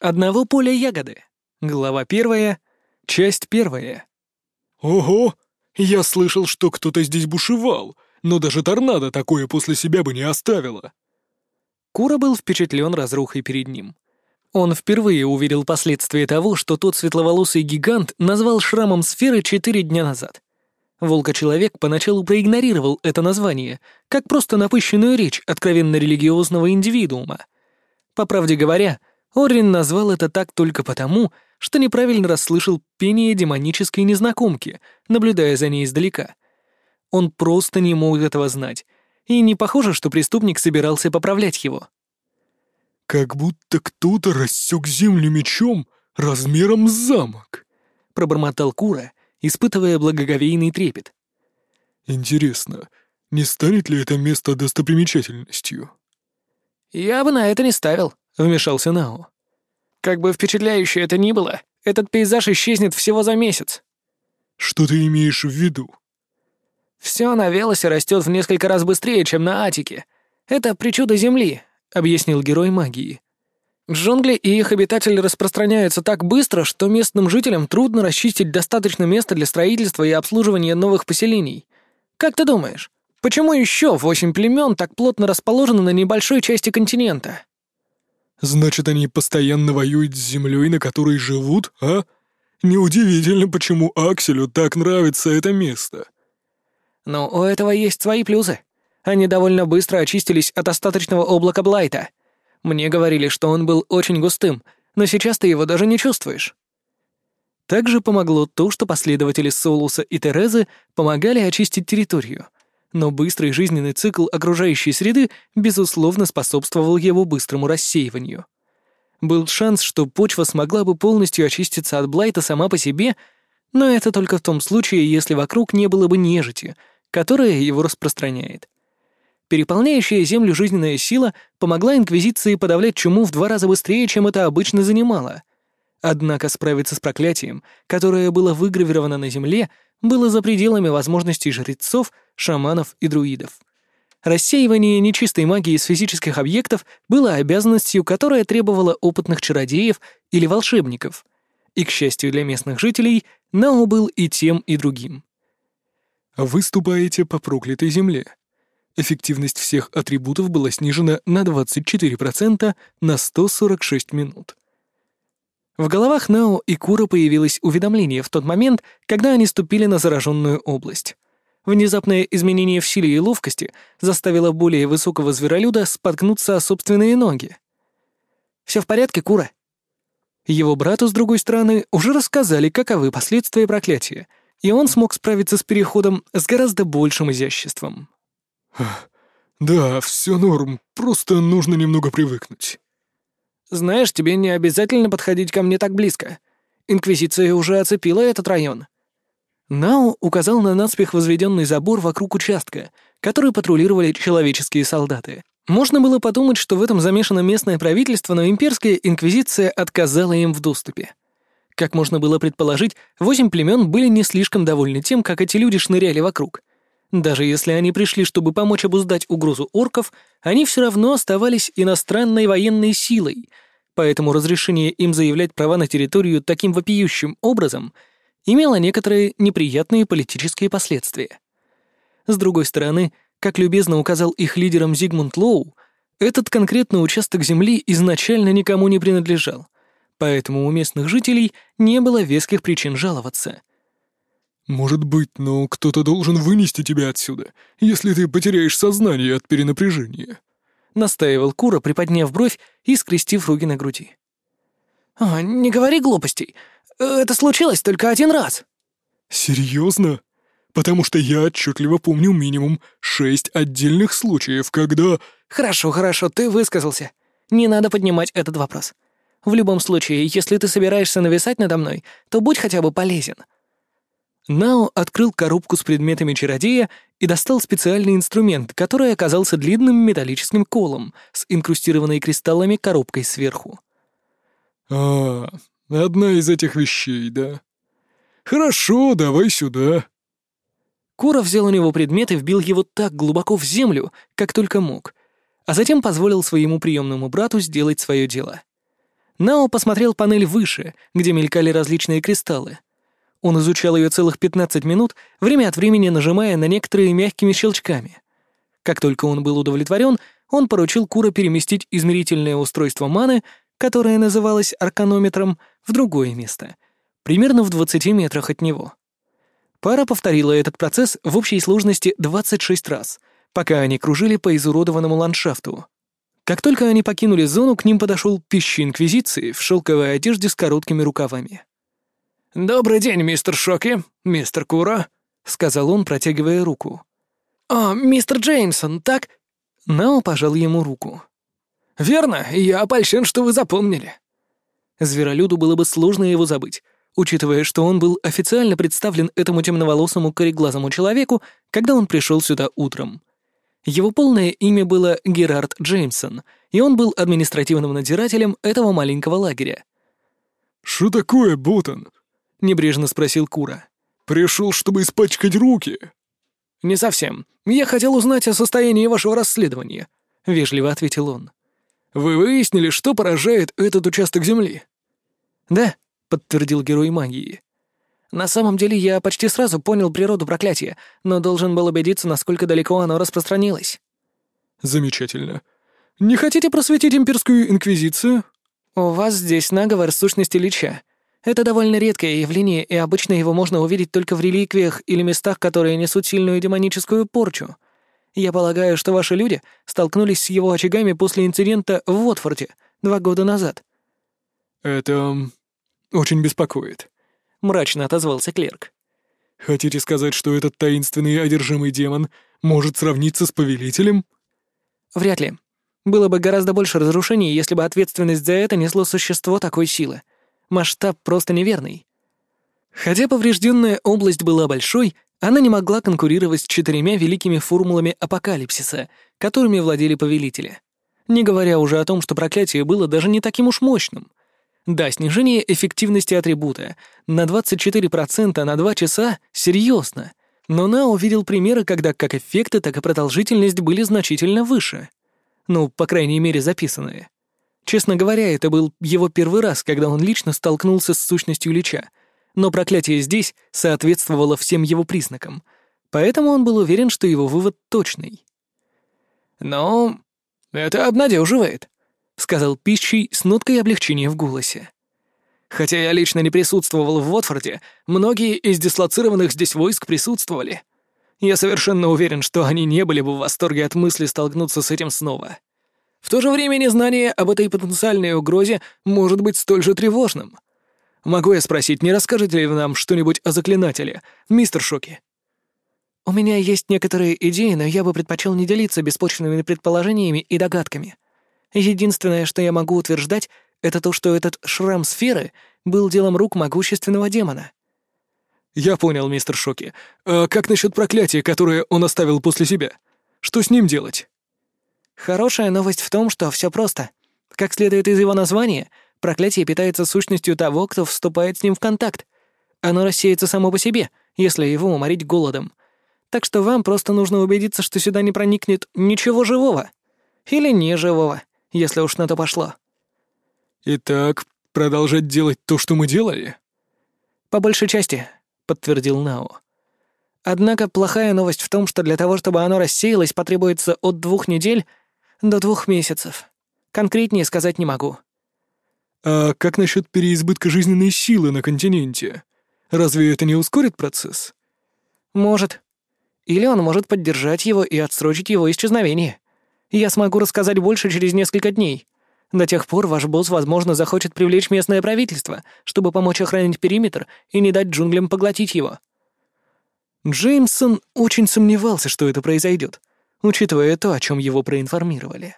Одного поля ягоды. Глава первая, часть первая. Ого! Я слышал, что кто-то здесь бушевал, но даже торнадо такое после себя бы не оставило. Кура был впечатлен разрухой перед ним. Он впервые увидел последствия того, что тот светловолосый гигант назвал шрамом сферы четыре дня назад. Волка-человек поначалу проигнорировал это название, как просто напыщенную речь откровенно религиозного индивидуума. По правде говоря, Оррин назвал это так только потому, что неправильно расслышал пение демонической незнакомки, наблюдая за ней издалека. Он просто не мог этого знать, и не похоже, что преступник собирался поправлять его. «Как будто кто-то рассек землю мечом размером с замок», — пробормотал Кура, испытывая благоговейный трепет. «Интересно, не станет ли это место достопримечательностью?» «Я бы на это не ставил», — вмешался Нао. «Как бы впечатляюще это ни было, этот пейзаж исчезнет всего за месяц». «Что ты имеешь в виду?» «Все на Велосе растет в несколько раз быстрее, чем на Атике. Это причуда Земли, — объяснил герой магии. «Джунгли и их обитатели распространяются так быстро, что местным жителям трудно расчистить достаточно места для строительства и обслуживания новых поселений. Как ты думаешь, почему еще восемь племен так плотно расположены на небольшой части континента?» «Значит, они постоянно воюют с землей, на которой живут, а? Неудивительно, почему Акселю так нравится это место». «Но у этого есть свои плюсы», они довольно быстро очистились от остаточного облака Блайта. Мне говорили, что он был очень густым, но сейчас ты его даже не чувствуешь. Также помогло то, что последователи Солуса и Терезы помогали очистить территорию, но быстрый жизненный цикл окружающей среды, безусловно, способствовал его быстрому рассеиванию. Был шанс, что почва смогла бы полностью очиститься от Блайта сама по себе, но это только в том случае, если вокруг не было бы нежити, которая его распространяет. Переполняющая землю жизненная сила помогла Инквизиции подавлять чуму в два раза быстрее, чем это обычно занимало. Однако справиться с проклятием, которое было выгравировано на земле, было за пределами возможностей жрецов, шаманов и друидов. Рассеивание нечистой магии из физических объектов было обязанностью, которая требовала опытных чародеев или волшебников. И, к счастью для местных жителей, Нао был и тем, и другим. «Выступаете по проклятой земле», Эффективность всех атрибутов была снижена на 24% на 146 минут. В головах Нео и Кура появилось уведомление в тот момент, когда они ступили на зараженную область. Внезапное изменение в силе и ловкости заставило более высокого зверолюда споткнуться о собственные ноги. «Все в порядке, Кура?» Его брату, с другой стороны, уже рассказали, каковы последствия проклятия, и он смог справиться с переходом с гораздо большим изяществом. «Да, все норм, просто нужно немного привыкнуть». «Знаешь, тебе не обязательно подходить ко мне так близко. Инквизиция уже оцепила этот район». Нау указал на наспех возведенный забор вокруг участка, который патрулировали человеческие солдаты. Можно было подумать, что в этом замешано местное правительство, но имперская инквизиция отказала им в доступе. Как можно было предположить, восемь племен были не слишком довольны тем, как эти люди шныряли вокруг. Даже если они пришли, чтобы помочь обуздать угрозу орков, они все равно оставались иностранной военной силой, поэтому разрешение им заявлять права на территорию таким вопиющим образом имело некоторые неприятные политические последствия. С другой стороны, как любезно указал их лидером Зигмунд Лоу, этот конкретный участок земли изначально никому не принадлежал, поэтому у местных жителей не было веских причин жаловаться. «Может быть, но кто-то должен вынести тебя отсюда, если ты потеряешь сознание от перенапряжения», — настаивал Кура, приподняв бровь и скрестив руки на груди. «О, не говори глупостей. Это случилось только один раз». «Серьезно? Потому что я отчетливо помню минимум шесть отдельных случаев, когда...» «Хорошо, хорошо, ты высказался. Не надо поднимать этот вопрос. В любом случае, если ты собираешься нависать надо мной, то будь хотя бы полезен». Нао открыл коробку с предметами чародея и достал специальный инструмент, который оказался длинным металлическим колом с инкрустированной кристаллами коробкой сверху. «А, одна из этих вещей, да? Хорошо, давай сюда». Кора взял у него предмет и вбил его так глубоко в землю, как только мог, а затем позволил своему приемному брату сделать свое дело. Нао посмотрел панель выше, где мелькали различные кристаллы. Он изучал ее целых 15 минут, время от времени нажимая на некоторые мягкими щелчками. Как только он был удовлетворен, он поручил Кура переместить измерительное устройство маны, которое называлось арканометром, в другое место, примерно в 20 метрах от него. Пара повторила этот процесс в общей сложности 26 раз, пока они кружили по изуродованному ландшафту. Как только они покинули зону, к ним подошел пищи Инквизиции в шелковой одежде с короткими рукавами. «Добрый день, мистер Шоки, мистер Кура», — сказал он, протягивая руку. «О, мистер Джеймсон, так?» Нао пожал ему руку. «Верно, я опольщен, что вы запомнили». Зверолюду было бы сложно его забыть, учитывая, что он был официально представлен этому темноволосому кореглазому человеку, когда он пришел сюда утром. Его полное имя было Герард Джеймсон, и он был административным надзирателем этого маленького лагеря. «Что такое, Ботан?» — небрежно спросил Кура. «Пришел, чтобы испачкать руки». «Не совсем. Я хотел узнать о состоянии вашего расследования», — вежливо ответил он. «Вы выяснили, что поражает этот участок земли?» «Да», — подтвердил герой магии. На самом деле я почти сразу понял природу проклятия, но должен был убедиться, насколько далеко оно распространилось. Замечательно. Не хотите просветить имперскую инквизицию? У вас здесь наговор сущности лича. Это довольно редкое явление, и обычно его можно увидеть только в реликвиях или местах, которые несут сильную демоническую порчу. Я полагаю, что ваши люди столкнулись с его очагами после инцидента в Уотфорде два года назад. Это очень беспокоит. — мрачно отозвался клерк. «Хотите сказать, что этот таинственный одержимый демон может сравниться с повелителем?» «Вряд ли. Было бы гораздо больше разрушений, если бы ответственность за это несло существо такой силы. Масштаб просто неверный. Хотя поврежденная область была большой, она не могла конкурировать с четырьмя великими формулами апокалипсиса, которыми владели повелители. Не говоря уже о том, что проклятие было даже не таким уж мощным. Да, снижение эффективности атрибута на 24% на 2 часа — серьезно. Но Нао видел примеры, когда как эффекты, так и продолжительность были значительно выше. Ну, по крайней мере, записанные. Честно говоря, это был его первый раз, когда он лично столкнулся с сущностью Лича. Но проклятие здесь соответствовало всем его признакам. Поэтому он был уверен, что его вывод точный. «Но это обнадеживает», — сказал Пищий с ноткой облегчения в голосе. «Хотя я лично не присутствовал в Уотфорде, многие из дислоцированных здесь войск присутствовали. Я совершенно уверен, что они не были бы в восторге от мысли столкнуться с этим снова. В то же время незнание об этой потенциальной угрозе может быть столь же тревожным. Могу я спросить, не расскажете ли вы нам что-нибудь о заклинателе, мистер Шоки?» «У меня есть некоторые идеи, но я бы предпочел не делиться беспочвенными предположениями и догадками», Единственное, что я могу утверждать, это то, что этот шрам сферы был делом рук могущественного демона. Я понял, мистер Шоки. А как насчет проклятия, которое он оставил после себя? Что с ним делать? Хорошая новость в том, что все просто. Как следует из его названия, проклятие питается сущностью того, кто вступает с ним в контакт. Оно рассеется само по себе, если его уморить голодом. Так что вам просто нужно убедиться, что сюда не проникнет ничего живого. Или неживого если уж на то пошло. Итак, продолжать делать то, что мы делали? По большей части, подтвердил Нао. Однако плохая новость в том, что для того, чтобы оно рассеялось, потребуется от двух недель до двух месяцев. Конкретнее сказать не могу. А как насчет переизбытка жизненной силы на континенте? Разве это не ускорит процесс? Может. Или он может поддержать его и отсрочить его исчезновение. Я смогу рассказать больше через несколько дней. До тех пор ваш босс, возможно, захочет привлечь местное правительство, чтобы помочь охранить периметр и не дать джунглям поглотить его». Джеймсон очень сомневался, что это произойдет, учитывая то, о чем его проинформировали.